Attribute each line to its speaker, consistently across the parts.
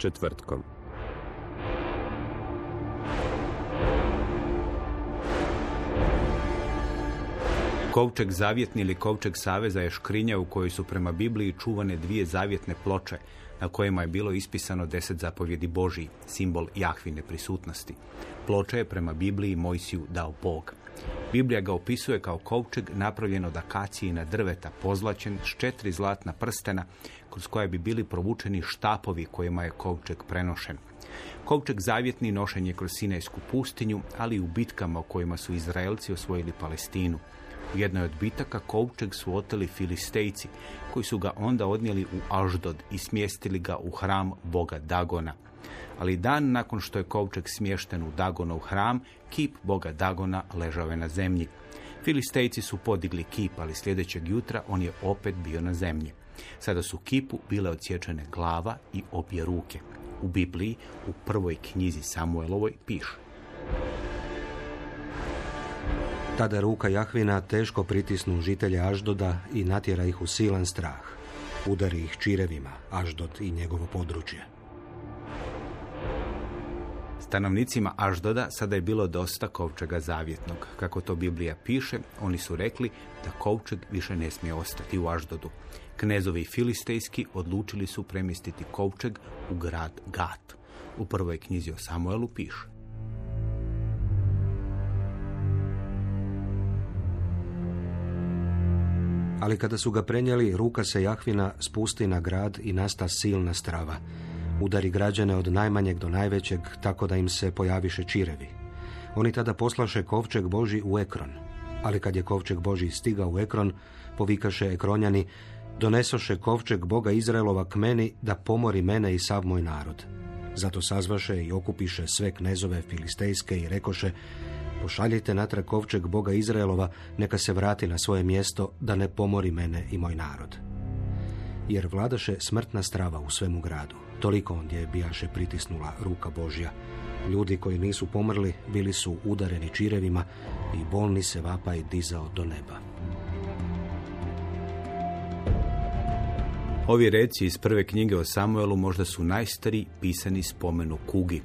Speaker 1: Četvrtkom.
Speaker 2: Kovčeg zavjetni ili kovčeg saveza je škrinja u kojoj su prema Bibliji čuvane dvije zavjetne ploče na kojima je bilo ispisano deset zapovjedi Božiji, simbol Jahvine prisutnosti. Ploča je prema Bibliji Mojsiju dao Bog. Biblija ga opisuje kao kovčeg napravljen od akacijina drveta, pozlačen s četiri zlatna prstena kroz koje bi bili provučeni štapovi kojima je kovčeg prenošen. Kovčeg zavjetni nošen je kroz Sinajsku pustinju, ali i u bitkama u kojima su Izraelci osvojili Palestinu. U jednoj od bitaka kovčeg su oteli filistejci, koji su ga onda odnijeli u Aždod i smjestili ga u hram boga Dagona. Ali dan nakon što je kovčeg smješten u Dagonov hram, kip boga Dagona ležao je na zemlji. Filistejci su podigli kip, ali sljedećeg jutra on je opet bio na zemlji. Sada su kipu bile odsječene glava i obje ruke. U Bibliji, u prvoj knjizi Samuelovoj, piše.
Speaker 3: Tada ruka Jahvina teško pritisnu žitelje Aždoda i natjera ih u silan strah. Udari ih čirevima, Aždod i njegovo područje.
Speaker 2: Stanovnicima Aždoda sada je bilo dosta kovčega zavjetnog. Kako to Biblija piše, oni su rekli da kovčeg više ne smije ostati u Aždodu. Knezovi filistejski odlučili su premjestiti kovčeg u grad Gat. U prvoj knjizi o Samuelu piše.
Speaker 3: Ali kada su ga prenijeli, ruka se Jahvina spusti na grad i nasta silna strava. Udari građane od najmanjeg do najvećeg, tako da im se pojaviše čirevi. Oni tada poslaše kovčeg Boži u Ekron. Ali kad je kovčeg Boži stigao u Ekron, povikaše Ekronjani, donesoše kovčeg Boga Izraelova k meni da pomori mene i sav moj narod. Zato sazvaše i okupiše sve knezove filistejske i rekoše, pošaljite natrag kovčeg Boga Izraelova, neka se vrati na svoje mjesto da ne pomori mene i moj narod. Jer vladaše smrtna strava u svemu gradu. Toliko ondje bijaše pritisnula ruka Božja. Ljudi koji nisu pomrli bili su udareni čirevima i bolni se vapaj dizao do neba.
Speaker 2: Ovi reci iz prve knjige o Samuelu možda su najstariji pisani spomen o kugi,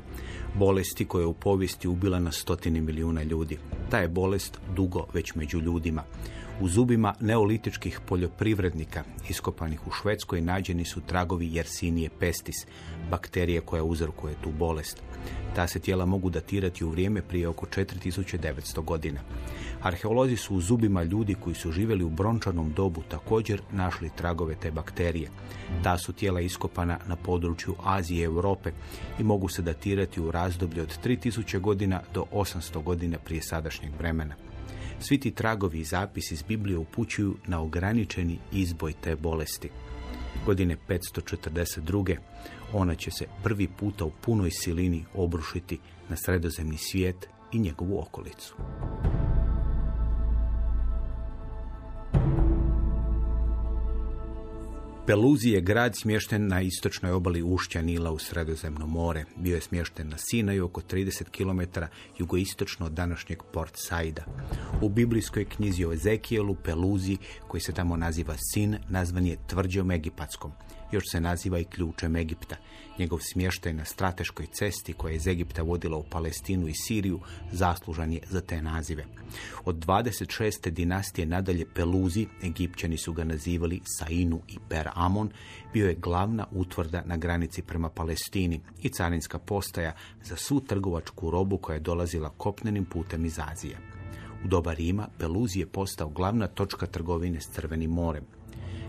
Speaker 2: bolesti koja je u povijesti ubila na stotini milijuna ljudi. Ta je bolest dugo već među ljudima. U zubima neolitičkih poljoprivrednika iskopanih u Švedskoj nađeni su tragovi Yersinie pestis, bakterije koja uzrokuje tu bolest. Ta se tijela mogu datirati u vrijeme prije oko 4900 godina. Arheolozi su u zubima ljudi koji su živjeli u brončanom dobu također našli tragove te bakterije. Ta su tijela iskopana na području Azije i Europe i mogu se datirati u razdoblju od 3000 godina do 800 godina prije sadašnjeg vremena. Svi ti tragovi i zapisi iz Biblije upućuju na ograničeni izboj te bolesti. Godine 542. ona će se prvi puta u punoj silini obrušiti na sredozemni svijet i njegovu okolicu. Peluzi je grad smješten na istočnoj obali ušća Nila u Sredozemno more. Bio je smješten na Sinaju oko 30 km jugoistočno od današnjeg Port Saida. U biblijskoj knjizi o Ezekijelu Peluzi, koji se tamo naziva Sin, nazvan je tvrđom Egipatskom. Još se naziva i ključem Egipta. Njegov smještaj na strateškoj cesti koja je iz Egipta vodila u Palestinu i Siriju zaslužan je za te nazive. Od 26. dinastije nadalje Peluzi, Egipćani su ga nazivali Sainu i Per Amon, bio je glavna utvrda na granici prema Palestini i carinska postaja za svu trgovačku robu koja je dolazila kopnenim putem iz Azije. U doba Rima Peluzi je postao glavna točka trgovine s Crvenim morem.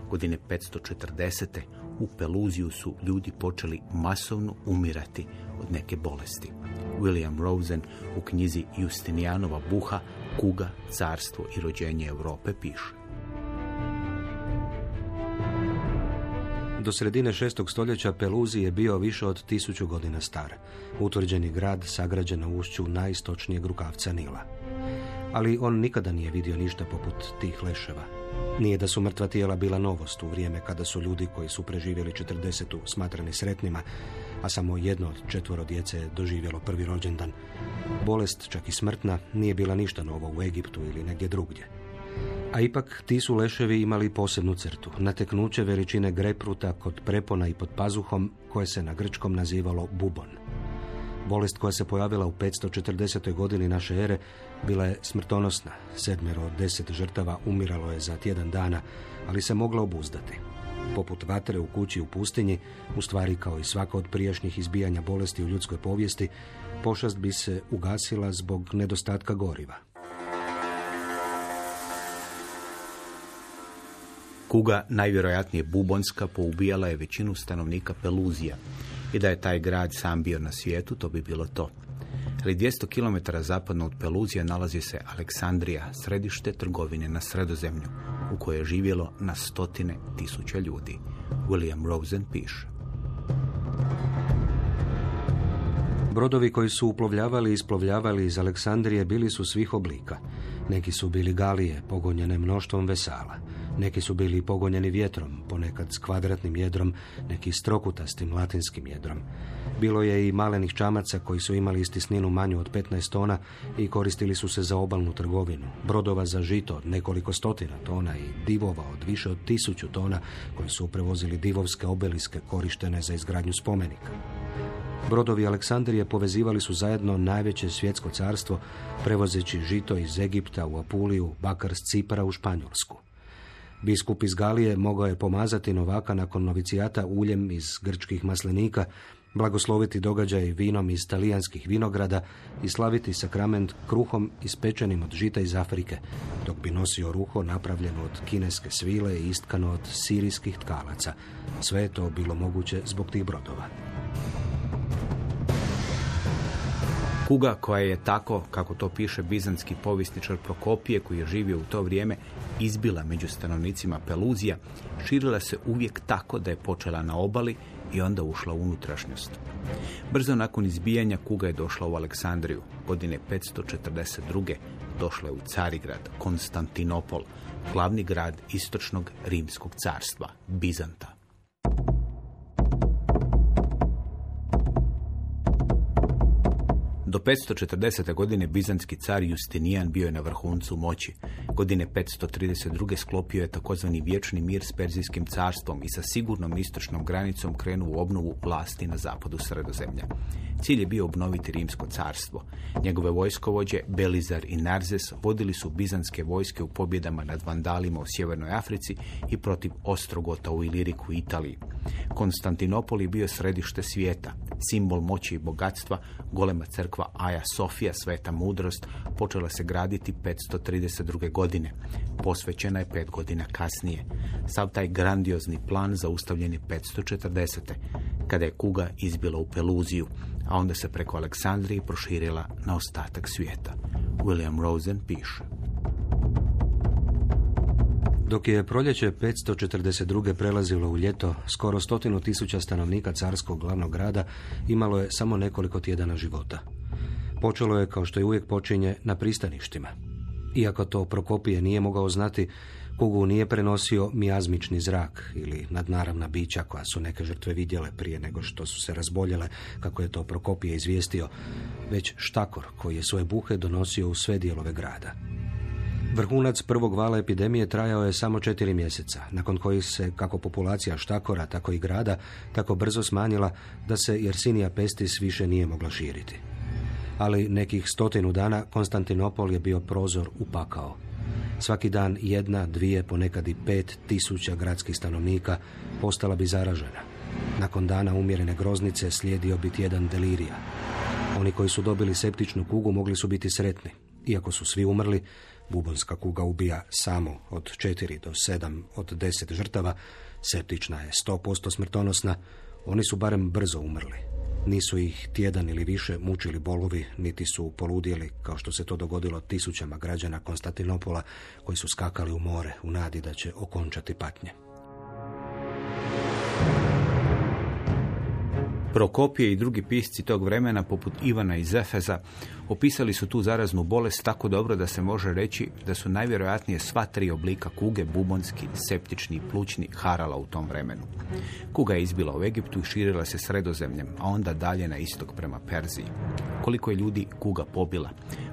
Speaker 2: Godine 540. u Peluziju su ljudi počeli masovno umirati od neke bolesti. William Rosen u knjizi Justinijanova buha, kuga, carstvo i rođenje Europe piše.
Speaker 3: Do sredine šestog stoljeća Peluzi je bio više od tisuću godina star. Utvrđeni grad sagrađen na ušću najistočnijeg rukavca Nila. Ali on nikada nije vidio ništa poput tih leševa. Nije da su mrtva tijela bila novost u vrijeme kada su ljudi koji su preživjeli 40. smatrani sretnima, a samo jedno od četvoro djece je doživjelo prvi rođendan. Bolest, čak i smrtna, nije bila ništa novo u Egiptu ili negdje drugdje. A ipak ti su leševi imali posebnu crtu, nateknuće veličine grepruta kod prepona i pod pazuhom koje se na grčkom nazivalo bubon. Bolest koja se pojavila u 540. godini naše ere bila je smrtonosna. Sedmero od deset žrtava umiralo je za tjedan dana, ali se mogla obuzdati. Poput vatre u kući u pustinji, u stvari kao i svaka od prijašnjih izbijanja bolesti u ljudskoj povijesti, pošast bi se ugasila zbog nedostatka goriva.
Speaker 2: Kuga, najvjerojatnije bubonska, poubijala je većinu stanovnika Peluzija i da je taj grad sam bio na svijetu, to bi bilo to. Ali 200 km zapadno od Peluzija nalazi se Aleksandrija, središte trgovine na sredozemlju, u kojoj je živjelo na stotine tisuća ljudi. William Rosen piše.
Speaker 3: Brodovi koji su uplovljavali i isplovljavali iz Aleksandrije bili su svih oblika. Neki su bili galije, pogonjene mnoštvom vesala. Neki su bili pogonjeni vjetrom, ponekad s kvadratnim jedrom, neki s trokutastim latinskim jedrom. Bilo je i malenih čamaca koji su imali istisninu manju od 15 tona i koristili su se za obalnu trgovinu. Brodova za žito od nekoliko stotina tona i divova od više od tisuću tona koji su prevozili divovske obeliske korištene za izgradnju spomenika. Brodovi Aleksandrije povezivali su zajedno najveće svjetsko carstvo, prevozeći žito iz Egipta u Apuliju, bakar s Cipara u Španjolsku. Biskup iz Galije mogao je pomazati novaka nakon novicijata uljem iz grčkih maslenika, blagosloviti događaj vinom iz talijanskih vinograda i slaviti sakrament kruhom ispečenim od žita iz Afrike, dok bi nosio ruho napravljeno od kineske svile i istkano od sirijskih tkalaca. Sve je to bilo moguće zbog tih brodova.
Speaker 2: Kuga koja je tako, kako to piše bizanski povjesničar Prokopije koji je živio u to vrijeme, izbila među stanovnicima Peluzija, širila se uvijek tako da je počela na obali i onda ušla u unutrašnjost. Brzo nakon izbijanja Kuga je došla u Aleksandriju. Godine 542. došla je u Carigrad, Konstantinopol, glavni grad istočnog rimskog carstva, Bizanta. Do 540. godine bizantski car Justinijan bio je na vrhuncu moći. Godine 532. sklopio je takozvani vječni mir s Perzijskim carstvom i sa sigurnom istočnom granicom krenuo u obnovu vlasti na zapadu sredozemlja. Cilj je bio obnoviti rimsko carstvo. Njegove vojskovođe Belizar i Narzes vodili su bizanske vojske u pobjedama nad vandalima u Sjevernoj Africi i protiv Ostrogota u Iliriku Italiji. Konstantinopol je bio središte svijeta, simbol moći i bogatstva, golema crkva Aja Sofija, sveta mudrost, počela se graditi 532. godine. Posvećena je pet godina kasnije. Sav taj grandiozni plan zaustavljen je 540. kada je kuga izbila u Peluziju, a onda se preko Aleksandrije proširila na ostatak svijeta. William Rosen piše.
Speaker 3: Dok je proljeće 542. prelazilo u ljeto, skoro stotinu tisuća stanovnika carskog glavnog grada imalo je samo nekoliko tjedana života. Počelo je, kao što je uvijek počinje, na pristaništima. Iako to Prokopije nije mogao znati, kugu nije prenosio mijazmični zrak ili nadnaravna bića koja su neke žrtve vidjele prije nego što su se razboljele, kako je to Prokopije izvijestio, već štakor koji je svoje buhe donosio u sve dijelove grada. Vrhunac prvog vala epidemije trajao je samo četiri mjeseca, nakon kojih se kako populacija štakora, tako i grada, tako brzo smanjila da se Jersinija pestis više nije mogla širiti. Ali nekih stotinu dana Konstantinopol je bio prozor u pakao. Svaki dan jedna, dvije, ponekad i pet tisuća gradskih stanovnika postala bi zaražena. Nakon dana umjerene groznice slijedio bi tjedan delirija. Oni koji su dobili septičnu kugu mogli su biti sretni. Iako su svi umrli, bubonska kuga ubija samo od 4 do 7 od 10 žrtava, septična je 100% smrtonosna, oni su barem brzo umrli. Nisu ih tjedan ili više mučili bolovi, niti su poludjeli, kao što se to dogodilo tisućama građana Konstantinopola koji su skakali u more u nadi da će okončati patnje.
Speaker 2: Prokopije i drugi pisci tog vremena, poput Ivana iz Efeza, opisali su tu zaraznu bolest tako dobro da se može reći da su najvjerojatnije sva tri oblika kuge, bubonski, septični i plućni, harala u tom vremenu. Kuga je izbila u Egiptu i širila se sredozemljem, a onda dalje na istok prema Perziji. Koliko je ljudi kuga pobila?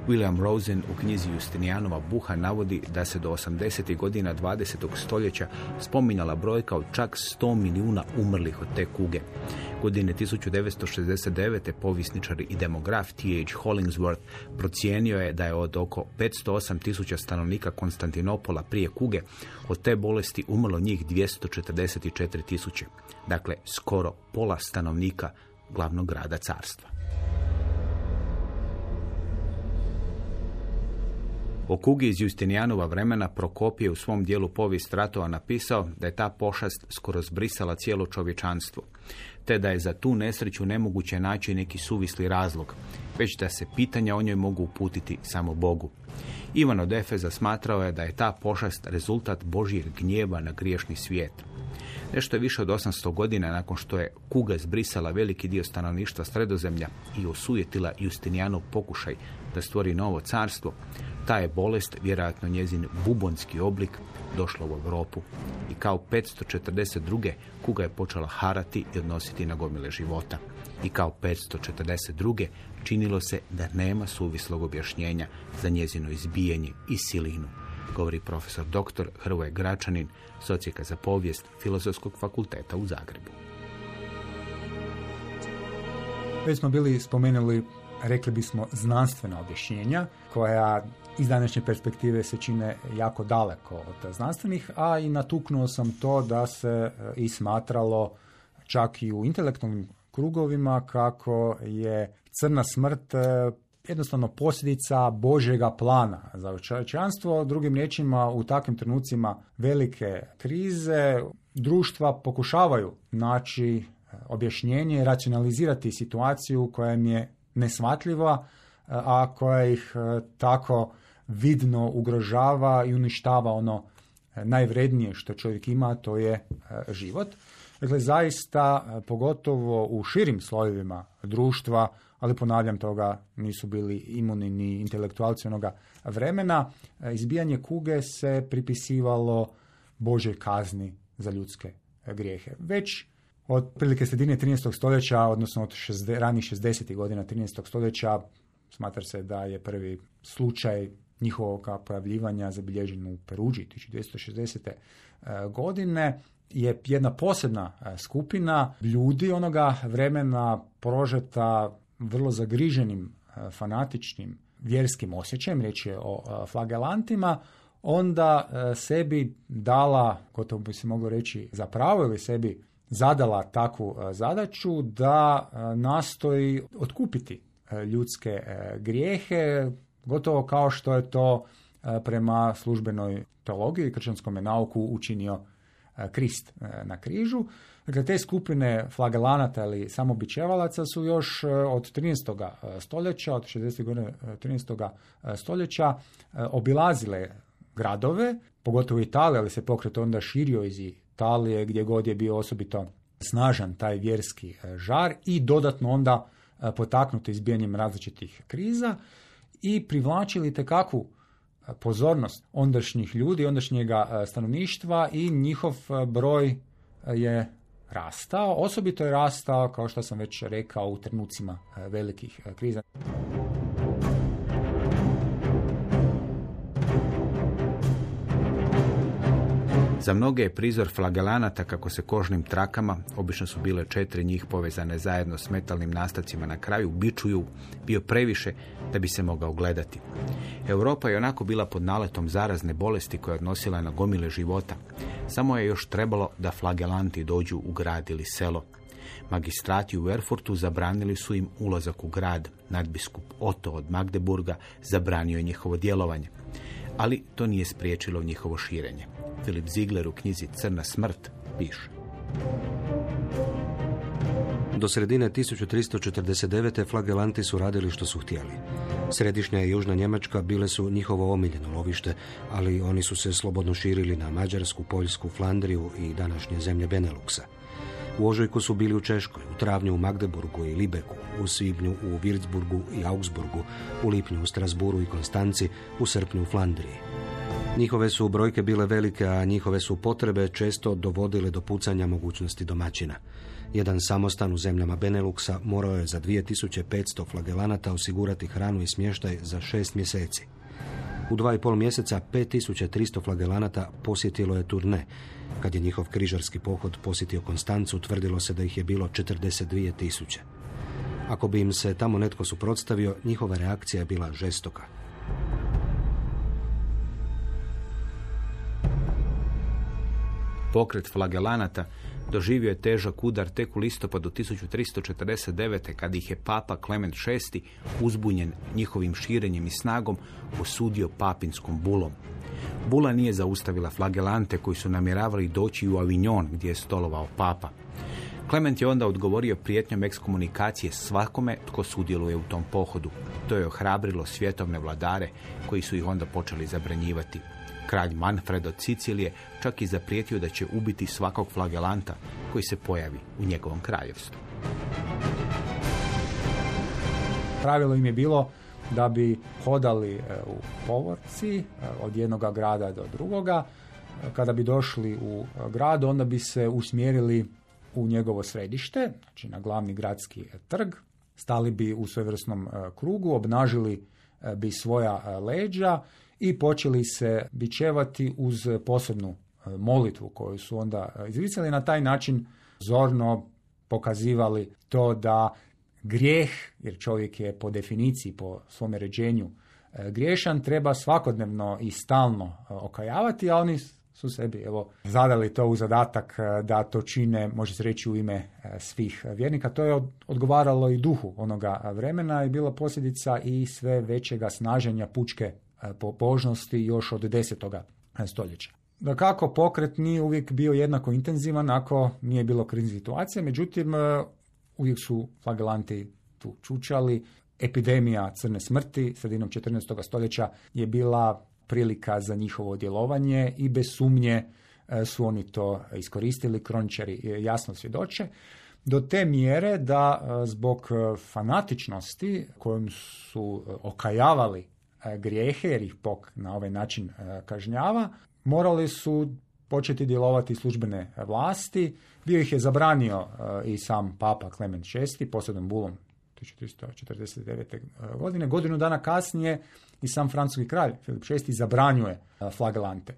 Speaker 2: William Rosen u knjizi Justinijanova Buha navodi da se do 80. godina 20. stoljeća spominjala brojka od čak 100 milijuna umrlih od te kuge. Godine 1969. povisničar i demograf T.H. Hollingsworth procijenio je da je od oko 508 tisuća stanovnika Konstantinopola prije kuge od te bolesti umrlo njih 244 tisuće. Dakle, skoro pola stanovnika glavnog grada carstva. O kugi iz Justinijanova vremena Prokopije u svom dijelu povijest ratova napisao da je ta pošast skoro zbrisala cijelo čovječanstvo, te da je za tu nesreću nemoguće naći neki suvisli razlog, već da se pitanja o njoj mogu uputiti samo Bogu. Ivan od Efeza smatrao je da je ta pošast rezultat Božijeg gnjeva na griješni svijet. Nešto više od 800 godina nakon što je kuga zbrisala veliki dio stanovništva sredozemlja i osujetila Justinijanov pokušaj da stvori novo carstvo, ta je bolest, vjerojatno njezin bubonski oblik, došla u Europu i kao 542. kuga je počela harati i odnositi na gomile života. I kao 542. činilo se da nema suvislog objašnjenja za njezino izbijanje i silinu, govori profesor dr. Hrvoje Gračanin, socijeka za povijest Filozofskog fakulteta u Zagrebu.
Speaker 4: Već smo bili spomenuli, rekli bismo, znanstvena objašnjenja koja iz današnje perspektive se čine jako daleko od znanstvenih, a i natuknuo sam to da se e, i smatralo čak i u intelektualnim krugovima kako je crna smrt e, jednostavno posljedica Božjega plana za čovječanstvo. Drugim riječima, u takvim trenucima velike krize društva pokušavaju naći e, objašnjenje racionalizirati situaciju koja im je nesvatljiva, a koja ih tako vidno ugrožava i uništava ono e, najvrednije što čovjek ima, to je e, život. Dakle, zaista, e, pogotovo u širim slojevima društva, ali ponavljam toga, nisu bili imuni ni intelektualci onoga vremena, izbijanje kuge se pripisivalo Božoj kazni za ljudske grijehe. Već od prilike sredine 13. stoljeća, odnosno od ranih 60. godina 13. stoljeća, smatra se da je prvi slučaj njihovog pojavljivanja zabilježen u Peruđi 1260. E, godine je jedna posebna e, skupina ljudi onoga vremena prožeta vrlo zagriženim e, fanatičnim vjerskim osjećajem, riječ je o flagelantima, onda sebi dala, gotovo bi se moglo reći za pravo ili sebi zadala takvu zadaću da nastoji otkupiti ljudske grijehe Gotovo kao što je to e, prema službenoj teologiji i kršćanskom nauku učinio e, Krist e, na križu. Dakle, te skupine flagelanata ili samobičevalaca su još od 13. stoljeća, od 60. godina 13. stoljeća obilazile gradove, pogotovo Italije, ali se pokret onda širio iz Italije gdje god je bio osobito snažan taj vjerski žar i dodatno onda potaknuti izbijanjem različitih kriza i privlačili tekakvu e, pozornost ondašnjih ljudi, ondašnjega e, stanovništva i njihov e, broj je rastao. Osobito je rastao, kao što sam već rekao, u trenucima velikih kriza.
Speaker 2: Za mnoge je prizor flagelanata kako se kožnim trakama, obično su bile četiri njih povezane zajedno s metalnim nastacima na kraju, bičuju, bio previše da bi se mogao gledati. Europa je onako bila pod naletom zarazne bolesti koja je odnosila na gomile života. Samo je još trebalo da flagelanti dođu u grad ili selo. Magistrati u Erfurtu zabranili su im ulazak u grad. Nadbiskup Otto od Magdeburga zabranio je njihovo djelovanje. Ali to nije spriječilo njihovo širenje. Filip Ziegler u knjizi Crna smrt piše.
Speaker 3: Do sredine 1349. flagelanti su radili što su htjeli. Središnja i južna Njemačka bile su njihovo omiljeno lovište, ali oni su se slobodno širili na Mađarsku, Poljsku, Flandriju i današnje zemlje Beneluxa. U ožujku su bili u Češkoj, u travnju u Magdeburgu i Libeku, u svibnju u Würzburgu i Augsburgu, u lipnju u Strasburu i Konstanci, u srpnju u Flandriji. Njihove su brojke bile velike, a njihove su potrebe često dovodile do pucanja mogućnosti domaćina. Jedan samostan u zemljama Beneluxa morao je za 2500 flagelanata osigurati hranu i smještaj za šest mjeseci. U dva i pol mjeseca 5300 flagelanata posjetilo je turne. Kad je njihov križarski pohod posjetio Konstancu, tvrdilo se da ih je bilo 42 tisuće. Ako bi im se tamo netko suprotstavio, njihova reakcija je bila žestoka.
Speaker 2: Pokret flagelanata doživio je težak udar tek u listopadu 1349. kad ih je papa Klement VI uzbunjen njihovim širenjem i snagom osudio papinskom bulom. Bula nije zaustavila flagelante koji su namjeravali doći u Avignon gdje je stolovao papa. Klement je onda odgovorio prijetnjom ekskomunikacije svakome tko sudjeluje u tom pohodu. To je ohrabrilo svjetovne vladare koji su ih onda počeli zabranjivati. Kralj Manfred od Sicilije čak i zaprijetio da će ubiti svakog flagelanta koji se pojavi u njegovom kraljevstvu.
Speaker 4: Pravilo im je bilo da bi hodali e, u povorci e, od jednog grada do drugoga. E, Kada bi došli u grad, onda bi se usmjerili u njegovo središte, znači na glavni gradski trg, stali bi u svojevrsnom krugu, obnažili bi svoja leđa i počeli se bičevati uz posebnu molitvu koju su onda izricali. Na taj način zorno pokazivali to da grijeh, jer čovjek je po definiciji, po svome ređenju griješan, treba svakodnevno i stalno okajavati, a oni su sebi evo zadali to u zadatak da to čine, može se reći u ime svih vjernika. To je odgovaralo i duhu onoga vremena i bila posljedica i sve većega snaženja pučke pobožnosti još od desetoga stoljeća. Da kako pokret nije uvijek bio jednako intenzivan ako nije bilo krizne situacije, međutim uvijek su flagelanti tu čučali. Epidemija crne smrti sredinom 14. stoljeća je bila prilika za njihovo djelovanje i bez sumnje su oni to iskoristili, kroničari jasno svjedoče, do te mjere da zbog fanatičnosti kojom su okajavali grijehe, jer ih Bog na ovaj način kažnjava, morali su početi djelovati službene vlasti. Bio ih je zabranio i sam papa Klement VI, posebnom bulom 1349. godine. Godinu dana kasnije i sam francuski kralj Filip VI zabranjuje flagelante.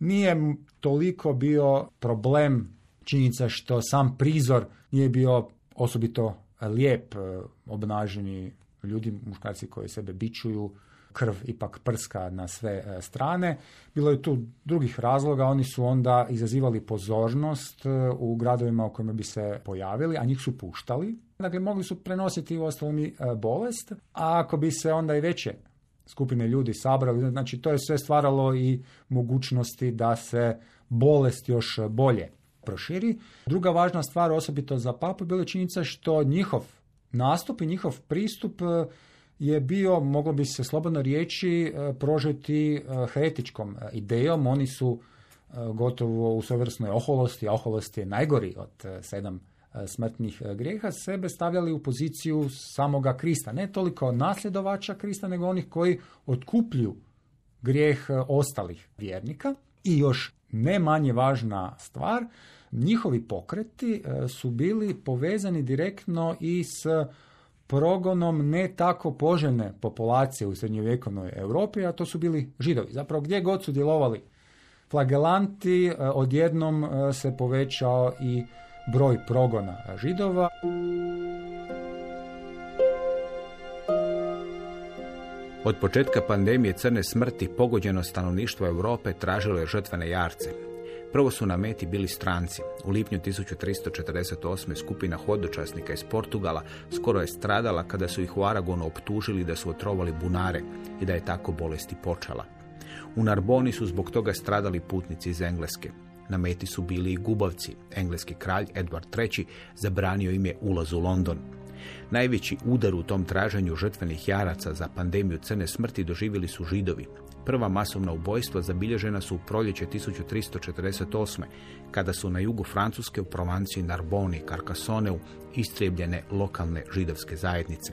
Speaker 4: Nije toliko bio problem činjenica što sam prizor nije bio osobito lijep obnaženi ljudi, muškarci koji sebe bičuju, krv ipak prska na sve e, strane. Bilo je tu drugih razloga, oni su onda izazivali pozornost e, u gradovima u kojima bi se pojavili, a njih su puštali. Dakle, mogli su prenositi u ostalom e, bolest, a ako bi se onda i veće skupine ljudi sabrali, znači to je sve stvaralo i mogućnosti da se bolest još bolje proširi. Druga važna stvar, osobito za papu, bila je činjenica što njihov nastup i njihov pristup je bio, moglo bi se slobodno riječi, prožeti heretičkom idejom. Oni su gotovo u svojevrsnoj oholosti, a oholost je najgori od sedam smrtnih grijeha, sebe stavljali u poziciju samoga Krista. Ne toliko nasljedovača Krista, nego onih koji otkupljuju grijeh ostalih vjernika. I još ne manje važna stvar, njihovi pokreti su bili povezani direktno i s progonom ne tako poželjne populacije u srednjovjekovnoj Europi, a to su bili židovi. Zapravo gdje god su djelovali flagelanti, e, odjednom e, se povećao i broj progona židova.
Speaker 2: Od početka pandemije crne smrti pogođeno stanovništvo Europe tražilo je žrtvene jarce. Prvo su na meti bili stranci. U lipnju 1348. skupina hodočasnika iz Portugala skoro je stradala kada su ih u Aragonu optužili da su otrovali bunare i da je tako bolesti počela. U Narboni su zbog toga stradali putnici iz Engleske. Na meti su bili i gubavci. Engleski kralj Edward III. zabranio im je ulaz u London. Najveći udar u tom traženju žrtvenih jaraca za pandemiju crne smrti doživjeli su židovi. Prva masovna ubojstva zabilježena su u proljeće 1348. kada su na jugu Francuske u Provanciji Narboni i Carcassoneu istrijebljene lokalne židovske zajednice.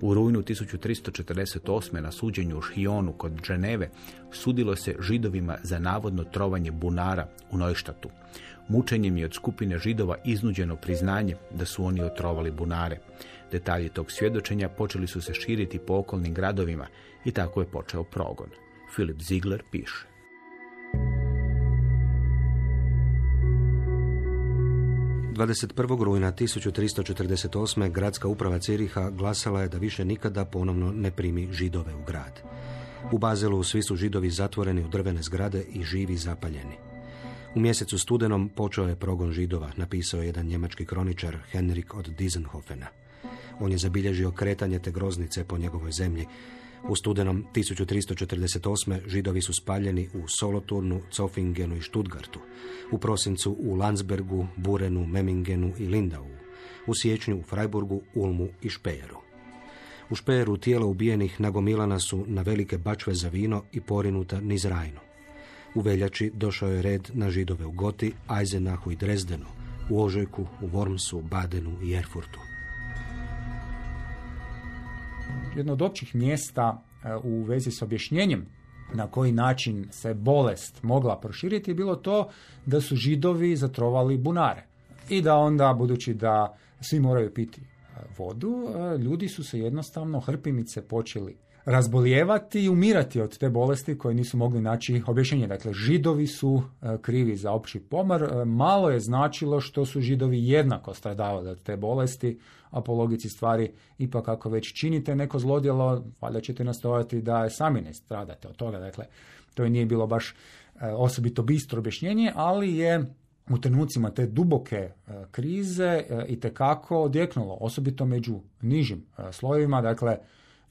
Speaker 2: U rujnu 1348. na suđenju u Šionu kod Dženeve sudilo se židovima za navodno trovanje bunara u Nojštatu. Mučenjem je od skupine židova iznuđeno priznanje da su oni otrovali bunare. Detalji tog svjedočenja počeli su se širiti po okolnim gradovima i tako je počeo progon. Filip Ziegler piše.
Speaker 3: Dvadeset rujna 1348. gradska uprava Ciriha glasala je da više nikada ponovno ne primi židove u grad. U Bazelu svi su židovi zatvoreni u drvene zgrade i živi zapaljeni. U mjesecu studenom počeo je progon židova, napisao je jedan njemački kroničar Henrik od Dizenhofena. On je zabilježio kretanje te groznice po njegovoj zemlji. U studenom 1348. židovi su spaljeni u Soloturnu, Zofingenu i Stuttgartu. U prosincu u Landsbergu, Burenu, Memingenu i Lindau. U siječnju u Freiburgu, Ulmu i Špejeru. U Špejeru tijela ubijenih nagomilana su na velike bačve za vino i porinuta niz Rajnu. U veljači došao je red na židove u Goti, Eisenachu i Drezdenu, u Ožujku, u Wormsu, Badenu i Erfurtu.
Speaker 4: Jedno od općih mjesta e, u vezi s objašnjenjem na koji način se bolest mogla proširiti je bilo to da su židovi zatrovali bunare. I da onda, budući da svi moraju piti e, vodu, e, ljudi su se jednostavno hrpimice počeli razbolijevati i umirati od te bolesti koje nisu mogli naći objašnjenje. Dakle, židovi su e, krivi za opći pomar. E, malo je značilo što su židovi jednako stradavali od te bolesti, a po logici stvari ipak ako već činite neko zlodjelo, valjda ćete nastojati da sami ne stradate od toga. Dakle, to je nije bilo baš e, osobito bistro objašnjenje, ali je u trenucima te duboke krize i tekako odjeknulo, osobito među nižim slojevima, dakle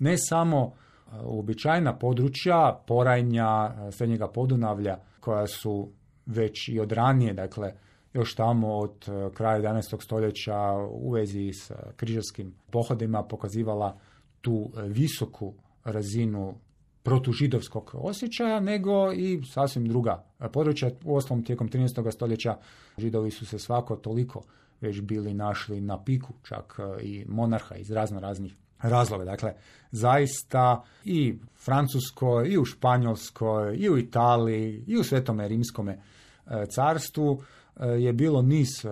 Speaker 4: ne samo e, uobičajena područja Porajnja, e, Srednjega Podunavlja, koja su već i od ranije, dakle, još tamo od e, kraja 11. stoljeća u vezi s križarskim pohodima pokazivala tu visoku razinu protužidovskog osjećaja, nego i sasvim druga područja. U osnovom tijekom 13. stoljeća židovi su se svako toliko već bili našli na piku, čak i monarha iz razno raznih razloga. Dakle, zaista i Francuskoj, i u Španjolskoj, i u Italiji, i u Svetome Rimskome e, carstvu e, je bilo niz e,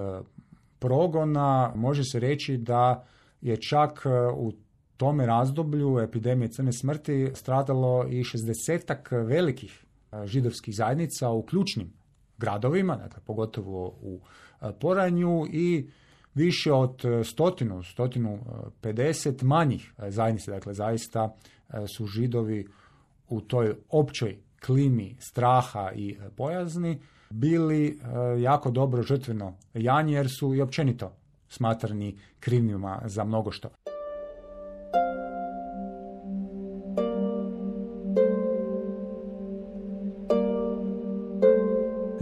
Speaker 4: progona. Može se reći da je čak u tome razdoblju epidemije crne smrti stradalo i šestdesetak velikih židovskih zajednica u ključnim gradovima, dakle pogotovo u Poranju i više od e, stotinu, stotinu e, pedeset manjih e, zajednica. Dakle, zaista su židovi u toj općoj klimi straha i bojazni bili jako dobro žrtveno janje jer su i općenito smatrani krivnjima za mnogo što.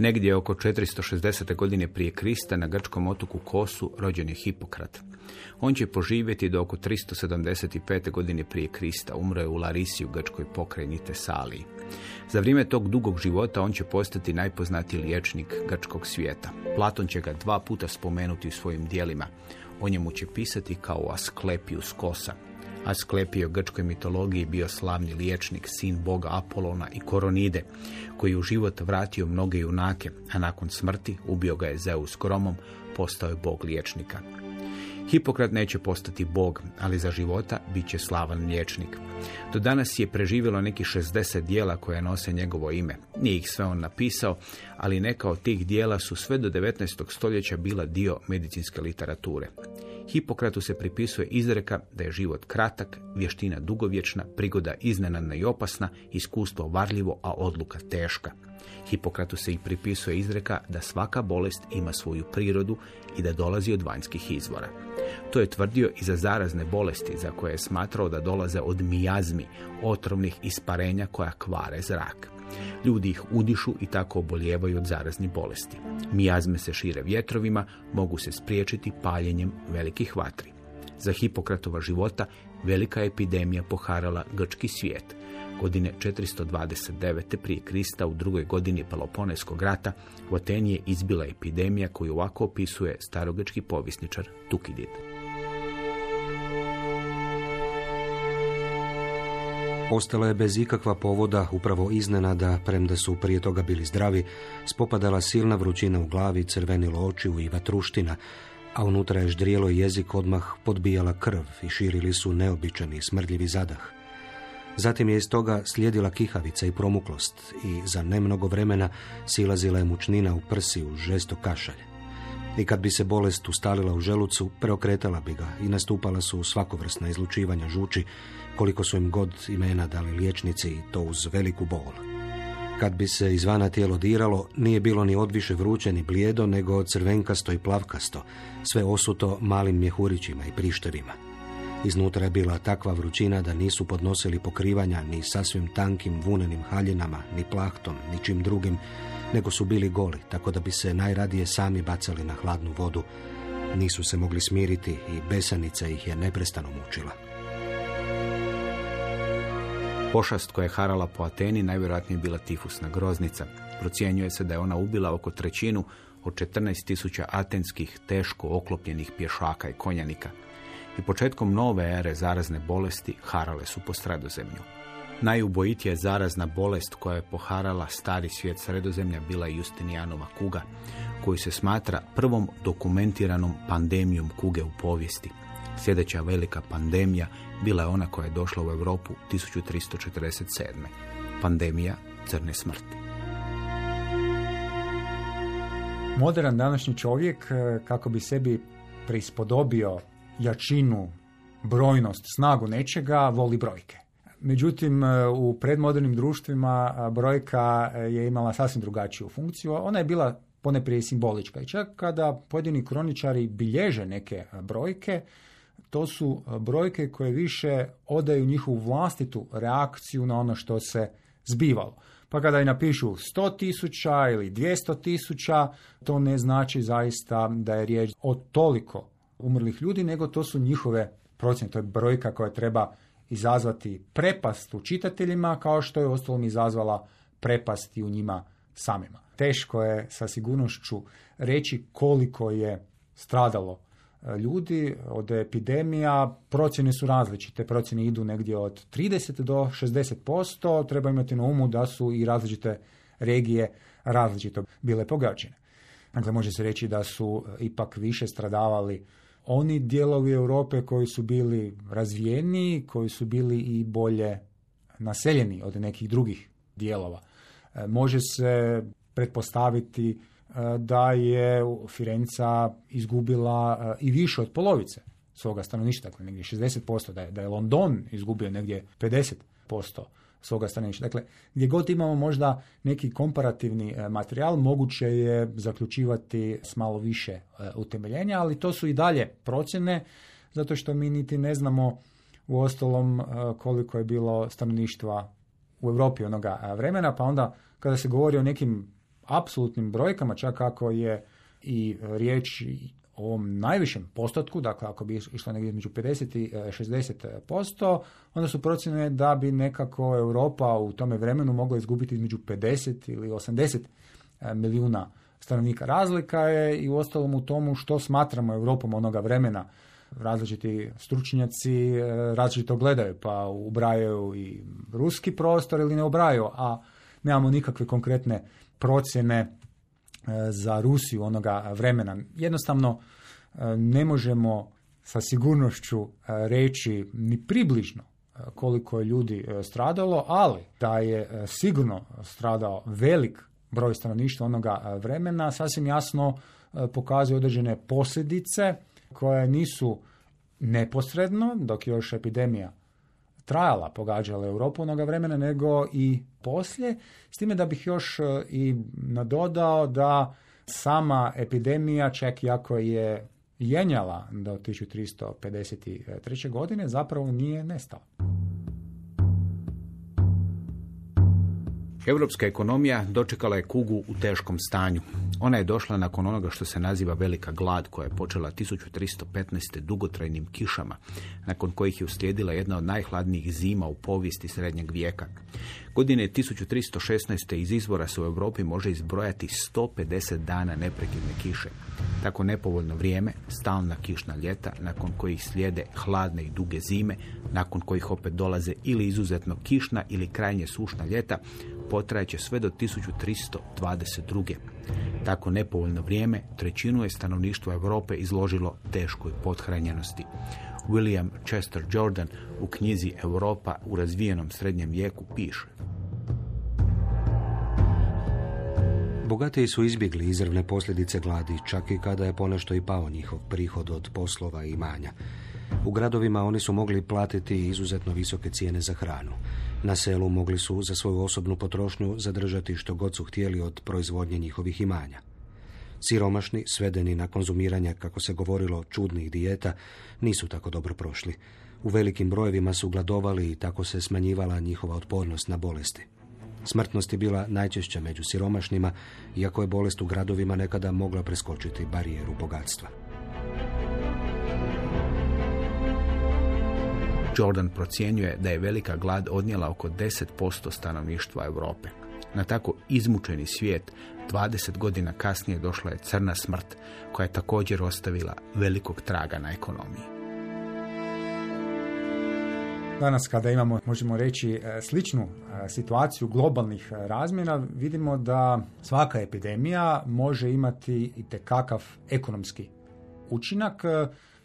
Speaker 2: Negdje oko 460. godine prije Krista na grčkom otoku Kosu rođen je Hipokrat. On će poživjeti do oko 375. godine prije Krista. Umro je u Larisi u grčkoj pokrajini Tesaliji. Za vrijeme tog dugog života on će postati najpoznatiji liječnik grčkog svijeta. Platon će ga dva puta spomenuti u svojim dijelima. O njemu će pisati kao Asklepius Kosa, Asklepije u grčkoj mitologiji bio slavni liječnik, sin boga Apolona i Koronide, koji u život vratio mnoge junake, a nakon smrti ubio ga je Zeus Kromom, postao je bog liječnika. Hipokrat neće postati bog, ali za života bit će slavan liječnik. Do danas je preživjelo neki 60 dijela koja nose njegovo ime. Nije ih sve on napisao, ali neka od tih dijela su sve do 19. stoljeća bila dio medicinske literature. Hipokratu se pripisuje izreka da je život kratak, vještina dugovječna, prigoda iznenadna i opasna, iskustvo varljivo, a odluka teška. Hipokratu se i pripisuje izreka da svaka bolest ima svoju prirodu i da dolazi od vanjskih izvora. To je tvrdio i za zarazne bolesti za koje je smatrao da dolaze od mijazmi, otrovnih isparenja koja kvare zrak. Ljudi ih udišu i tako obolijevaju od zaraznih bolesti. Mijazme se šire vjetrovima, mogu se spriječiti paljenjem velikih vatri. Za Hipokratova života velika epidemija poharala grčki svijet. Godine 429. prije Krista u drugoj godini Peloponeskog rata u Ateni je izbila epidemija koju ovako opisuje starogrčki povisničar Tukidid.
Speaker 3: Ostala je bez ikakva povoda, upravo iznenada, premda su prije toga bili zdravi, spopadala silna vrućina u glavi, crvenilo očiju i vatruština, a unutra je ždrijelo jezik odmah podbijala krv i širili su neobičani smrdljivi zadah. Zatim je iz toga slijedila kihavica i promuklost i za nemnogo vremena silazila je mučnina u prsi u žesto kašalj. I kad bi se bolest ustalila u želucu, preokretala bi ga i nastupala su svakovrsna izlučivanja žuči, koliko su im god imena dali liječnici to uz veliku bol. Kad bi se izvana tijelo diralo, nije bilo ni odviše vruće ni blijedo, nego crvenkasto i plavkasto, sve osuto malim mjehurićima i prištevima. Iznutra je bila takva vrućina da nisu podnosili pokrivanja ni sasvim tankim vunenim haljinama, ni plahtom, ni čim drugim, nego su bili goli, tako da bi se najradije sami bacali na hladnu vodu. Nisu se mogli smiriti i besanica ih je neprestano mučila.
Speaker 2: Pošast koja je harala po Ateni najvjerojatnije je bila tifusna groznica. Procjenjuje se da je ona ubila oko trećinu od 14.000 atenskih teško oklopljenih pješaka i konjanika. I početkom nove ere zarazne bolesti harale su po sredozemlju. Najubojitija zarazna bolest koja je poharala stari svijet sredozemlja bila je Justinijanova kuga, koju se smatra prvom dokumentiranom pandemijom kuge u povijesti. Sljedeća velika pandemija bila je ona koja je došla u Europu 1347. Pandemija crne smrti.
Speaker 4: Modern današnji čovjek e, kako bi sebi prispodobio jačinu, brojnost, snagu nečega, voli brojke. Međutim, e, u predmodernim društvima e, brojka je imala sasvim drugačiju funkciju. Ona je bila poneprije simbolička. I čak kada pojedini kroničari bilježe neke brojke, to su brojke koje više odaju njihovu vlastitu reakciju na ono što se zbivalo. Pa kada i napišu 100 tisuća ili 200 tisuća, to ne znači zaista da je riječ o toliko umrlih ljudi, nego to su njihove procjene. To je brojka koja treba izazvati prepast u čitateljima, kao što je ostalom izazvala prepast i u njima samima. Teško je sa sigurnošću reći koliko je stradalo ljudi od epidemija, procjene su različite, procjene idu negdje od 30 do 60%, treba imati na umu da su i različite regije različito bile pogađene. Dakle, može se reći da su ipak više stradavali oni dijelovi Europe koji su bili razvijeniji, koji su bili i bolje naseljeni od nekih drugih dijelova. E, može se pretpostaviti E, da je Firenca izgubila e, i više od polovice svoga stanovništva, dakle negdje 60%, da je, da je London izgubio negdje 50% svoga stanovništva. Dakle, gdje god imamo možda neki komparativni e, materijal, moguće je zaključivati s malo više utemeljenja, ali to su i dalje procjene, zato što mi niti ne znamo u ostalom koliko je bilo stanovništva u Europi onoga vremena, pa onda kada se govori o nekim apsolutnim brojkama, čak ako je i riječ o ovom najvišem postotku, dakle ako bi išla negdje između 50 i 60%, onda su procjene da bi nekako Europa u tome vremenu mogla izgubiti između 50 ili 80 e, milijuna stanovnika. Razlika je i u ostalom u tomu što smatramo Europom onoga vremena. Različiti stručnjaci e, različito gledaju, pa ubrajaju i ruski prostor ili ne ubrajaju, a nemamo nikakve konkretne procjene e, za Rusiju onoga vremena. Jednostavno e, ne možemo sa sigurnošću reći ni približno koliko je ljudi stradalo, ali da je sigurno stradao velik broj stanovništva onoga vremena, sasvim jasno pokazuje određene posljedice koje nisu neposredno, dok je još epidemija trajala, pogađala Europu onoga vremena, nego i poslije. S time da bih još i nadodao da sama epidemija, čak i ako je jenjala do 1353. godine, zapravo nije nestala.
Speaker 2: Europska ekonomija dočekala je kugu u teškom stanju. Ona je došla nakon onoga što se naziva velika glad koja je počela 1315. dugotrajnim kišama, nakon kojih je uslijedila jedna od najhladnijih zima u povijesti srednjeg vijeka. Godine 1316. iz izvora se u Europi može izbrojati 150 dana neprekidne kiše. Tako nepovoljno vrijeme, stalna kišna ljeta, nakon kojih slijede hladne i duge zime, nakon kojih opet dolaze ili izuzetno kišna ili krajnje sušna ljeta, potrajeće sve do 1322. Tako nepovoljno vrijeme trećinu je stanovništvo Europe izložilo teškoj pothranjenosti. William Chester Jordan u knjizi Europa u razvijenom srednjem vijeku piše.
Speaker 3: Bogatiji su izbjegli izravne posljedice gladi, čak i kada je ponešto i pao njihov prihod od poslova i imanja. U gradovima oni su mogli platiti izuzetno visoke cijene za hranu. Na selu mogli su za svoju osobnu potrošnju zadržati što god su htjeli od proizvodnje njihovih imanja. Siromašni, svedeni na konzumiranje, kako se govorilo, čudnih dijeta, nisu tako dobro prošli. U velikim brojevima su gladovali i tako se smanjivala njihova otpornost na bolesti. Smrtnost je bila najčešća među siromašnima, iako je bolest u gradovima nekada mogla preskočiti barijeru bogatstva.
Speaker 2: Jordan procjenjuje da je velika glad odnijela oko 10% stanovništva Europe. Na tako izmučeni svijet 20 godina kasnije došla je crna smrt koja je također ostavila velikog traga na ekonomiji.
Speaker 4: Danas kada imamo, možemo reći, e, sličnu e, situaciju globalnih e, razmjera, vidimo da svaka epidemija može imati i tekakav ekonomski učinak,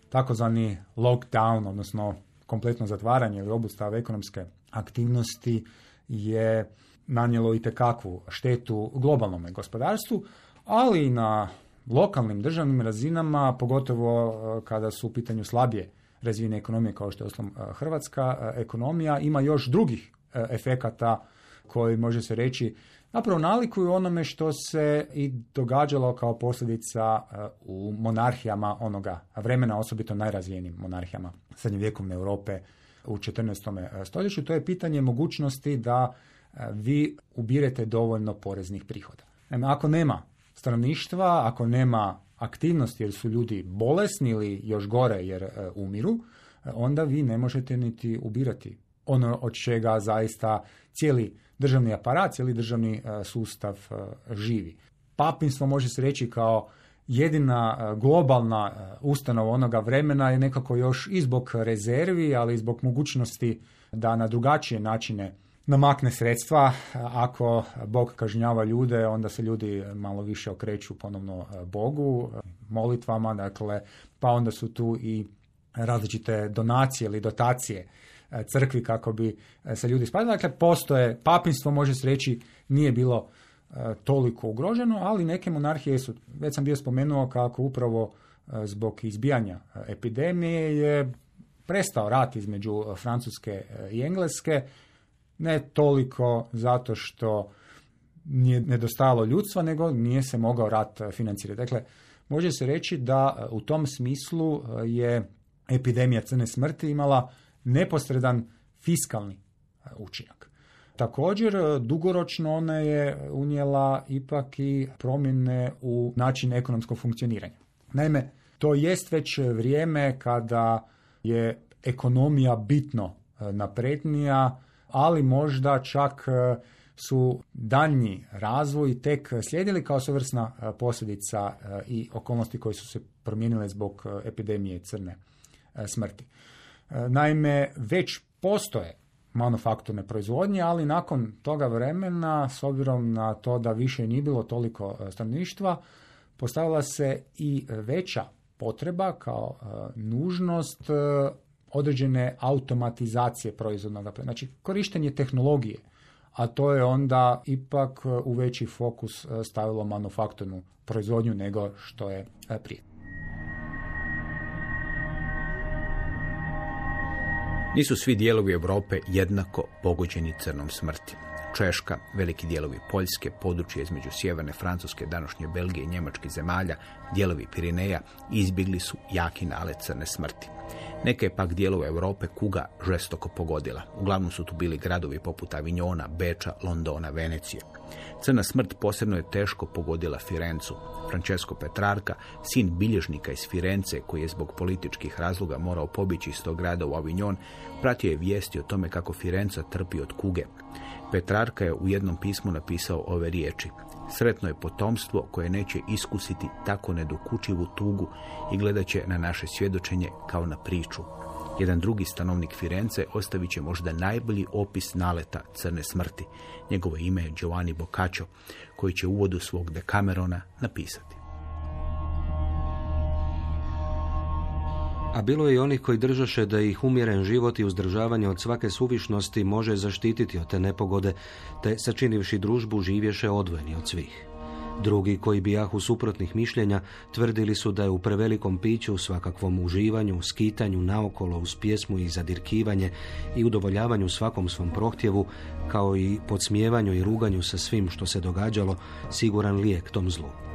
Speaker 4: takozvani lockdown, odnosno kompletno zatvaranje ili obustava ekonomske aktivnosti je nanijelo i tekakvu štetu globalnom gospodarstvu, ali i na lokalnim državnim razinama, pogotovo e, kada su u pitanju slabije razvijene ekonomije kao što je e, hrvatska e, ekonomija, ima još drugih efekata koji može se reći napravo nalikuju onome što se i događalo kao posljedica u monarhijama onoga vremena, osobito najrazvijenijim monarhijama srednjovjekovne Europe u 14. stoljeću. To je pitanje mogućnosti da vi ubirete dovoljno poreznih prihoda. Naime, ako nema stanovništva, ako nema aktivnosti jer su ljudi bolesni ili još gore jer umiru, onda vi ne možete niti ubirati ono od čega zaista cijeli državni aparat, cijeli državni e, sustav živi. Papinstvo može se reći kao jedina globalna ustanova onoga vremena je nekako još i zbog rezervi, ali i zbog mogućnosti da na drugačije načine namakne sredstva. Ako Bog kažnjava ljude, onda se ljudi malo više okreću ponovno e, Bogu, e, molitvama, dakle, pa onda su tu i različite donacije ili dotacije e, crkvi kako bi se ljudi spasili. Dakle, postoje, papinstvo može se reći nije bilo toliko ugroženo, ali neke monarhije su, već sam bio spomenuo kako upravo zbog izbijanja epidemije je prestao rat između Francuske i Engleske, ne toliko zato što nije nedostajalo ljudstva, nego nije se mogao rat financirati. Dakle, može se reći da e, u tom smislu e, je epidemija crne smrti imala neposredan fiskalni e, učinak. Također, dugoročno ona je unijela ipak i promjene u način ekonomskog funkcioniranja. Naime, to jest već vrijeme kada je ekonomija bitno naprednija, ali možda čak e, su daljnji razvoj tek slijedili kao svrsna e, posljedica e, i okolnosti koje su se promijenile zbog epidemije crne smrti. Naime, već postoje manufakturne proizvodnje, ali nakon toga vremena, s obzirom na to da više nije bilo toliko stanovništva, postavila se i veća potreba, kao nužnost određene automatizacije proizvodnog plina. Znači korištenje tehnologije, a to je onda ipak u veći fokus stavilo manufakturnu proizvodnju nego što je prije.
Speaker 2: Nisu svi dijelovi Europe jednako pogođeni crnom smrti. Češka, veliki dijelovi Poljske, područje između sjeverne Francuske, današnje Belgije i njemačkih zemalja, dijelovi Pirineja izbjegli su jaki nalet crne smrti. Neke pak dijelove Europe kuga žestoko pogodila. Uglavnom su tu bili gradovi poput Avignona, Beča, Londona, Venecije. Crna smrt posebno je teško pogodila Firencu. Francesco Petrarka, sin bilježnika iz Firence, koji je zbog političkih razloga morao pobići iz tog grada u Avignon, pratio je vijesti o tome kako Firenca trpi od kuge. Petrarka je u jednom pismu napisao ove riječi. Sretno je potomstvo koje neće iskusiti tako nedokučivu tugu i gledat će na naše svjedočenje kao na priču. Jedan drugi stanovnik Firence ostavit će možda najbolji opis naleta crne smrti. Njegovo ime je Giovanni Boccaccio, koji će u uvodu svog Dekamerona napisati.
Speaker 3: A bilo je i onih koji držaše da ih umjeren život i uzdržavanje od svake suvišnosti može zaštititi od te nepogode, te sačinivši družbu živješe odvojeni od svih. Drugi koji bijahu suprotnih mišljenja tvrdili su da je u prevelikom piću, svakakvom uživanju, skitanju naokolo uz pjesmu i zadirkivanje i udovoljavanju svakom svom prohtjevu, kao i podsmijevanju i ruganju sa svim što se događalo, siguran lijek tom zlu.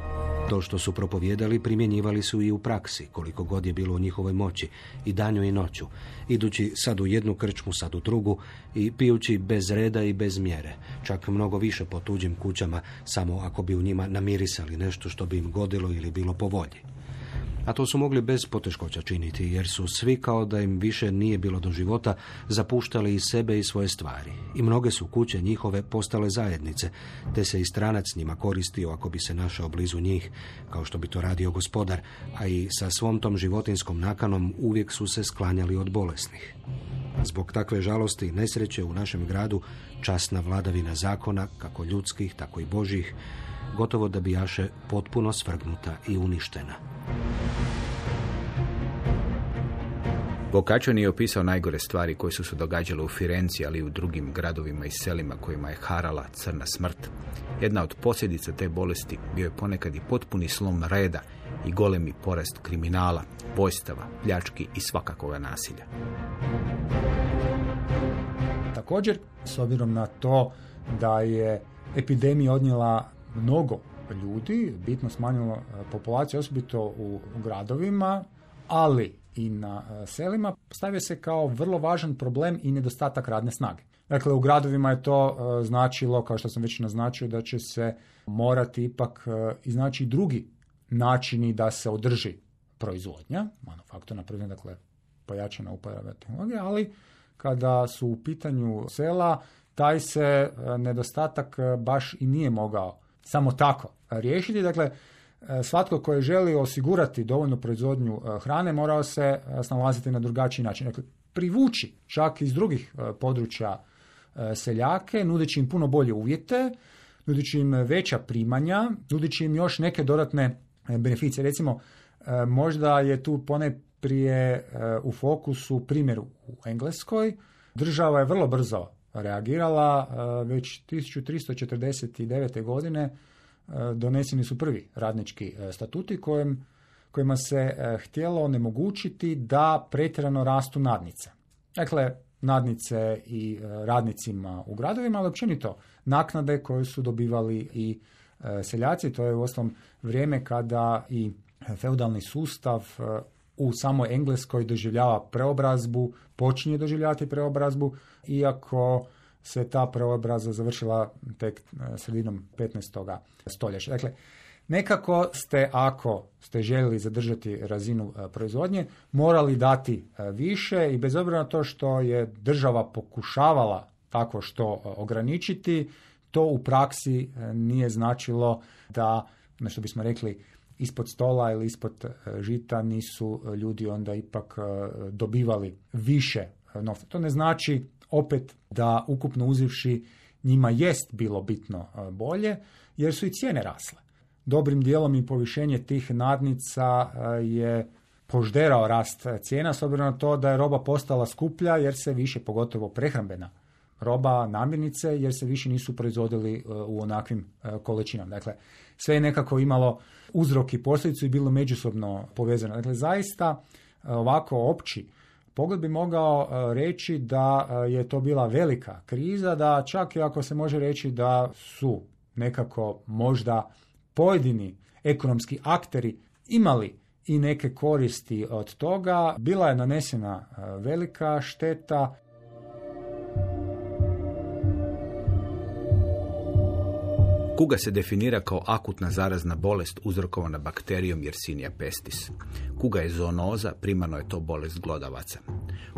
Speaker 3: To što su propovjedali primjenjivali su i u praksi, koliko god je bilo u njihovoj moći, i danju i noću, idući sad u jednu krčmu, sad u drugu i pijući bez reda i bez mjere, čak mnogo više po tuđim kućama, samo ako bi u njima namirisali nešto što bi im godilo ili bilo po volji a to su mogli bez poteškoća činiti, jer su svi kao da im više nije bilo do života zapuštali i sebe i svoje stvari. I mnoge su kuće njihove postale zajednice, te se i stranac njima koristio ako bi se našao blizu njih, kao što bi to radio gospodar, a i sa svom tom životinskom nakanom uvijek su se sklanjali od bolesnih. Zbog takve žalosti i nesreće u našem gradu časna vladavina zakona, kako ljudskih, tako i božih, gotovo da bijaše potpuno svrgnuta i uništena.
Speaker 2: Boccaccio nije opisao najgore stvari koje su se događale u Firenci, ali i u drugim gradovima i selima kojima je harala crna smrt. Jedna od posljedica te bolesti bio je ponekad i potpuni slom reda i golemi porast kriminala, bojstava, pljački i svakakoga nasilja.
Speaker 4: Također, s obzirom na to da je epidemija odnijela mnogo ljudi, bitno smanjilo e, populaciju, osobito u gradovima, ali i na e, selima, stavio se kao vrlo važan problem i nedostatak radne snage. Dakle, u gradovima je to e, značilo, kao što sam već naznačio, da će se morati ipak iznaći drugi načini da se održi proizvodnja, manufakturna proizvodnja, dakle pojačana uporaba tehnologije, ali kada su u pitanju sela, taj se nedostatak baš i nije mogao samo tako riješiti. Dakle, e, svatko koji želi osigurati dovoljnu proizvodnju e, hrane morao se e, snalaziti na drugačiji način. Dakle, privući čak iz drugih područja seljake, nudeći im puno bolje uvjete, nudeći im veća primanja, nudeći im još neke dodatne beneficije. Recimo, možda je tu pone prije u fokusu primjer u Engleskoj. Država je vrlo brzo reagirala. Već 1349. godine e, doneseni su prvi radnički e, statuti kojim, kojima se htjelo onemogućiti da pretjerano rastu nadnice. Dakle, nadnice i radnicima u gradovima, ali općenito naknade koje su dobivali i seljaci. To je u osnovom vrijeme kada i feudalni sustav u samoj Engleskoj doživljava preobrazbu, počinje doživljavati preobrazbu, iako se ta preobraza završila tek e, sredinom 15. stoljeća. Dakle, nekako ste, ako ste željeli zadržati razinu e, proizvodnje, morali dati e, više i bez obzira na to što je država pokušavala tako što ograničiti, to u praksi nije značilo da, nešto bismo rekli, ispod stola ili ispod žita nisu ljudi onda ipak dobivali više novca. To ne znači opet da ukupno uzivši njima jest bilo bitno e, bolje, jer su i cijene rasle. Dobrim dijelom i povišenje tih nadnica e, je požderao rast cijena s obzirom na to da je roba postala skuplja jer se više, pogotovo prehrambena roba, namirnice, jer se više nisu proizvodili e, u onakvim e, količinama. Dakle, sve je nekako imalo uzrok i posljedicu i bilo međusobno povezano. Dakle, zaista e, ovako opći pogled bi mogao reći da je to bila velika kriza, da čak i ako se može reći da su nekako možda pojedini ekonomski akteri imali i neke koristi od toga. Bila je nanesena velika šteta.
Speaker 2: Kuga se definira kao akutna zarazna bolest uzrokovana bakterijom Yersinia pestis. Kuga je zoonoza, primarno je to bolest glodavaca.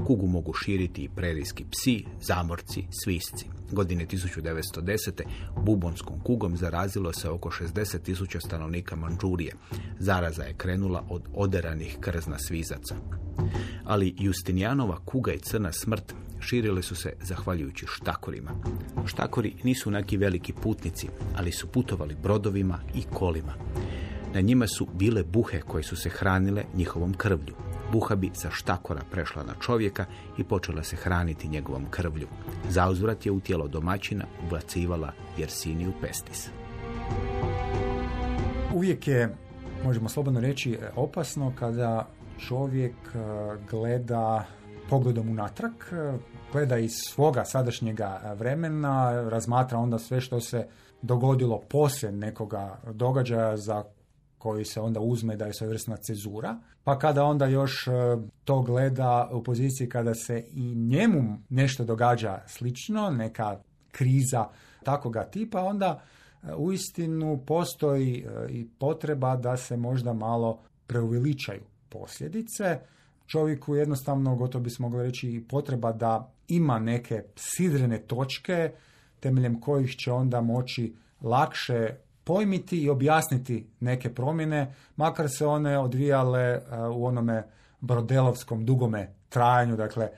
Speaker 2: Kugu mogu širiti i prerijski psi, zamorci, svisci. Godine 1910. bubonskom kugom zarazilo se oko 60 tisuća stanovnika Manđurije. Zaraza je krenula od oderanih krzna svizaca. Ali Justinijanova kuga i crna smrt širile su se zahvaljujući štakorima. Štakori nisu neki veliki putnici, ali su putovali brodovima i kolima. Na njima su bile buhe koje su se hranile njihovom krvlju. Buha bi sa štakora prešla na čovjeka i počela se hraniti njegovom krvlju. Zauzvrat je u tijelo domaćina ubacivala Jersiniju pestis.
Speaker 4: Uvijek je, možemo slobodno reći, opasno kada čovjek eh, gleda pogledom unatrag, gleda iz svoga sadašnjega vremena, razmatra onda sve što se dogodilo poslije nekoga događaja za koji se onda uzme da je svojevrsna cezura, pa kada onda još e, to gleda u poziciji kada se i njemu nešto događa slično, neka kriza takoga tipa, onda e, uistinu postoji e, i potreba da se možda malo preuveličaju posljedice čovjeku jednostavno, gotovo bismo mogli reći, potreba da ima neke sidrene točke temeljem kojih će onda moći lakše pojmiti i objasniti neke promjene, makar se one odvijale e, u onome brodelovskom dugome trajanju, dakle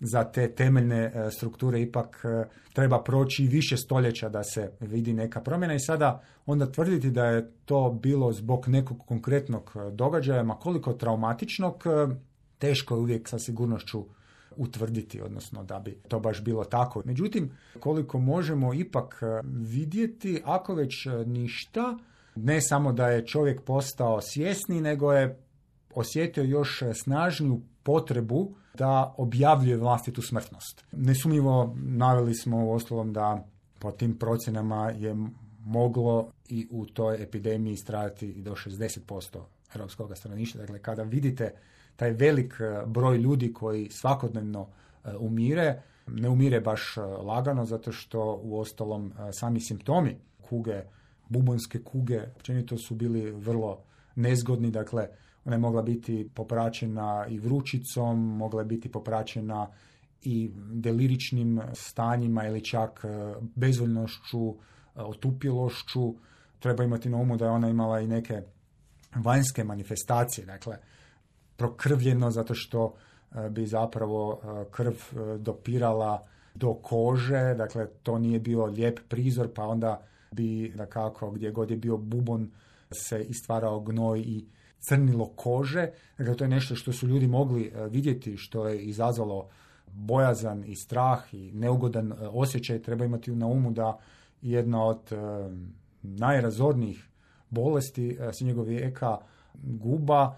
Speaker 4: za te temeljne e, strukture ipak e, treba proći više stoljeća da se vidi neka promjena. I sada onda tvrditi da je to bilo zbog nekog konkretnog događaja, ma koliko traumatičnog, teško je uvijek sa sigurnošću utvrditi, odnosno da bi to baš bilo tako. Međutim, koliko možemo ipak e, vidjeti, ako već e, ništa, ne samo da je čovjek postao svjesni, nego je osjetio još snažniju potrebu da objavljuje vlastitu smrtnost. Nesumnjivo naveli smo u ostalom da po tim procjenama je moglo i u toj epidemiji stradati i do 60% europskog stanovništva. Dakle, kada vidite taj velik e, broj ljudi koji svakodnevno e, umire, ne umire baš e, lagano zato što u ostalom sami simptomi kuge, bubonske kuge, općenito su bili vrlo nezgodni, dakle ona je mogla biti popraćena i vrućicom, mogla je biti popraćena i deliričnim stanjima ili čak bezvoljnošću, otupjelošću. Treba imati na umu da je ona imala i neke vanjske manifestacije, dakle prokrvljeno zato što e, bi zapravo e, krv e, dopirala do kože, dakle to nije bio lijep prizor, pa onda bi da kako gdje god je bio bubon se istvarao gnoj i crnilo kože. Dakle, to je nešto što su ljudi mogli vidjeti, što je izazvalo bojazan i strah i neugodan osjećaj. Treba imati na umu da jedna od najrazornijih bolesti svinjegov vijeka guba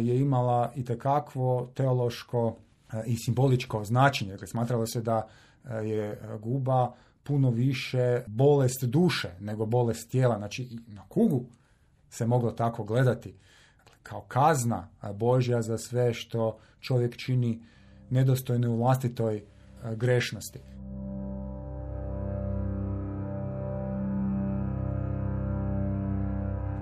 Speaker 4: je imala i tekakvo teološko e, i simboličko značenje. Dakle, smatralo se da e, je guba puno više bolest duše nego bolest tijela. Znači, na kugu se moglo tako gledati dakle, kao kazna Božja za sve što čovjek čini nedostojno u vlastitoj grešnosti.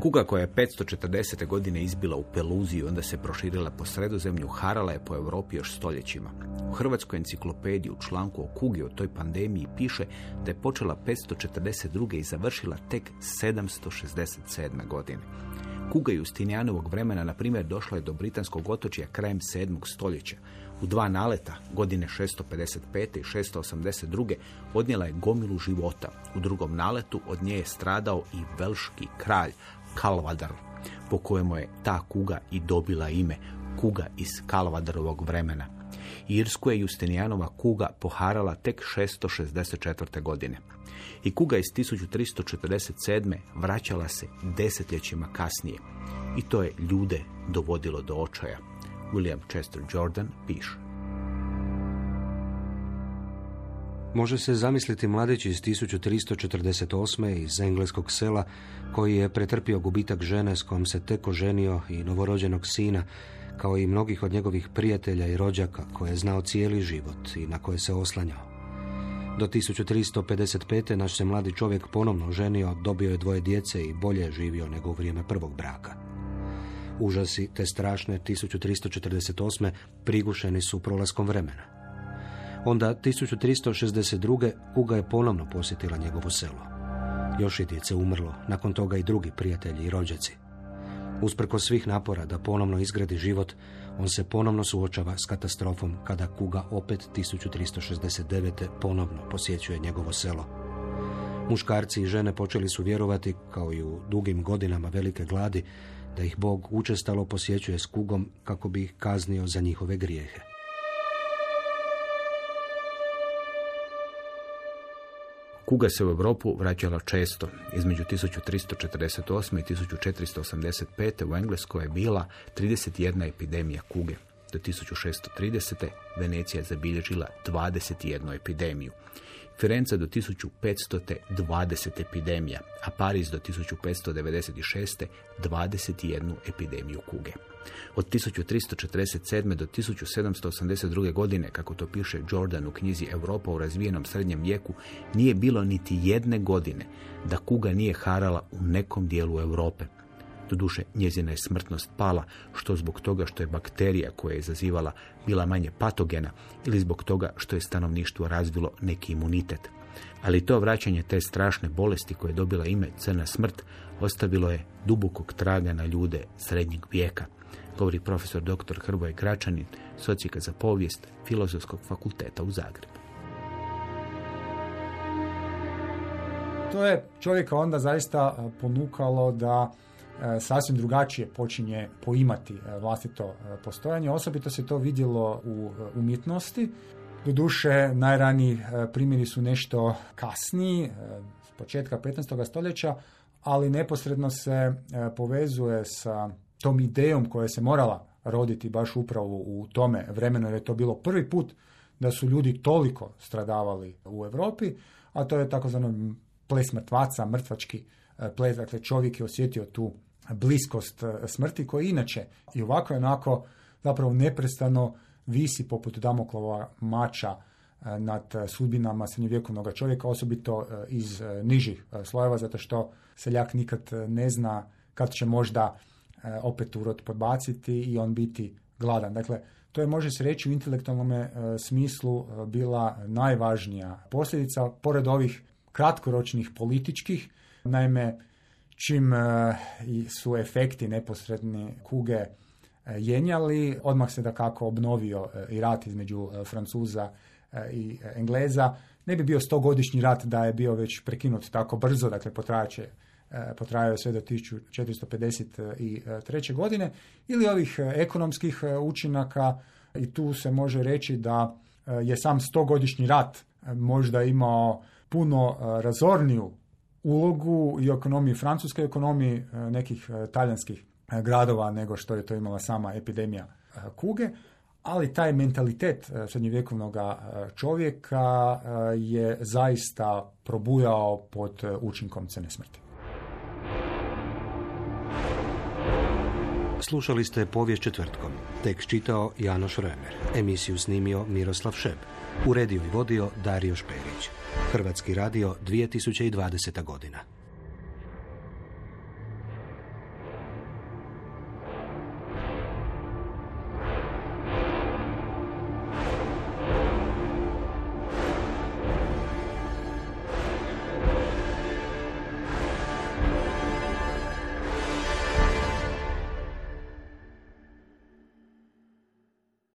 Speaker 2: Kuga koja je 540. godine izbila u Peluziju, onda se proširila po sredozemlju, harala je po Europi još stoljećima. U Hrvatskoj enciklopediji u članku o kugi o toj pandemiji piše da je počela 542. i završila tek 767. godine. Kuga Justinijanovog vremena, na primjer, došla je do britanskog otočja krajem 7. stoljeća. U dva naleta, godine 655. i 682. odnijela je gomilu života. U drugom naletu od nje je stradao i velški kralj, Kalvadar, po kojemu je ta kuga i dobila ime kuga iz Kalvadarovog vremena. Irsku je Justinijanova kuga poharala tek 664. godine. I kuga iz 1347. vraćala se desetljećima kasnije. I to je ljude dovodilo do očaja. William Chester Jordan piše.
Speaker 3: Može se zamisliti mladić iz 1348. iz engleskog sela koji je pretrpio gubitak žene s kojom se tek oženio i novorođenog sina, kao i mnogih od njegovih prijatelja i rođaka koje je znao cijeli život i na koje se oslanjao. Do 1355. naš se mladi čovjek ponovno oženio, dobio je dvoje djece i bolje je živio nego u vrijeme prvog braka. Užasi te strašne 1348. prigušeni su prolaskom vremena. Onda 1362. Kuga je ponovno posjetila njegovo selo. Još je djece umrlo, nakon toga i drugi prijatelji i rođaci. Usprko svih napora da ponovno izgradi život, on se ponovno suočava s katastrofom kada Kuga opet 1369. ponovno posjećuje njegovo selo. Muškarci i žene počeli su vjerovati, kao i u dugim godinama velike gladi, da ih Bog učestalo posjećuje s kugom kako bi ih kaznio za njihove grijehe.
Speaker 2: Kuga se u Europu vraćala često. Između 1348. i 1485. u Engleskoj je bila 31 epidemija kuge. Do 1630. Venecija je zabilježila 21 epidemiju. Firenze do 1500. 20 epidemija, a Pariz do 1596. 21 epidemiju kuge. Od 1347. do 1782. godine, kako to piše Jordan u knjizi Europa u razvijenom srednjem vijeku, nije bilo niti jedne godine da kuga nije harala u nekom dijelu Europe. Doduše, njezina je smrtnost pala, što zbog toga što je bakterija koja je izazivala bila manje patogena ili zbog toga što je stanovništvo razvilo neki imunitet. Ali to vraćanje te strašne bolesti koje je dobila ime crna smrt ostavilo je dubokog traga na ljude srednjeg vijeka, govori profesor dr. Hrvoje Gračanin, socijaka za povijest Filozofskog fakulteta u Zagrebu.
Speaker 4: To je čovjeka onda zaista ponukalo da sasvim drugačije počinje poimati e, vlastito e, postojanje. Osobito se to vidjelo u umjetnosti. Doduše, najraniji primjeri su nešto kasniji, s početka 15. stoljeća, ali neposredno se povezuje sa tom idejom koja se morala roditi baš upravo u tome vremenu, jer je to bilo prvi put da su ljudi toliko stradavali u Europi, a to je takozvano ples mrtvaca, mrtvački ples, dakle čovjek je osjetio tu bliskost e, smrti koji inače i ovako i onako zapravo neprestano visi poput Damoklova mača e, nad sudbinama srednjovjekovnog čovjeka, osobito e, iz nižih slojeva, zato što seljak nikad ne zna kad će možda opet urod podbaciti i on biti gladan. Dakle, to je, može se reći, u intelektualnom smislu bila najvažnija posljedica, pored ovih kratkoročnih političkih, naime, čim e, su efekti neposredni kuge e, jenjali, odmah se da kako obnovio e, i rat između Francuza i Engleza. Ne bi bio stogodišnji rat da je bio već prekinut tako brzo, dakle potrajaće potrajao sve do 1453. godine, ili ovih ekonomskih učinaka i tu se može reći da je sam stogodišnji rat možda imao puno razorniju ulogu i ekonomiji francuske ekonomiji e, nekih e, talijanskih e, gradova nego što je to imala sama epidemija kuge, ali taj mentalitet srednjovjekovnog čovjeka je zaista probujao pod učinkom cene smrti.
Speaker 3: Slušali ste povijest četvrtkom. Tekst čitao Janoš Remer. Emisiju snimio Miroslav Šeb. Uredio i vodio Dario Šperić. Hrvatski radio 2020. godina.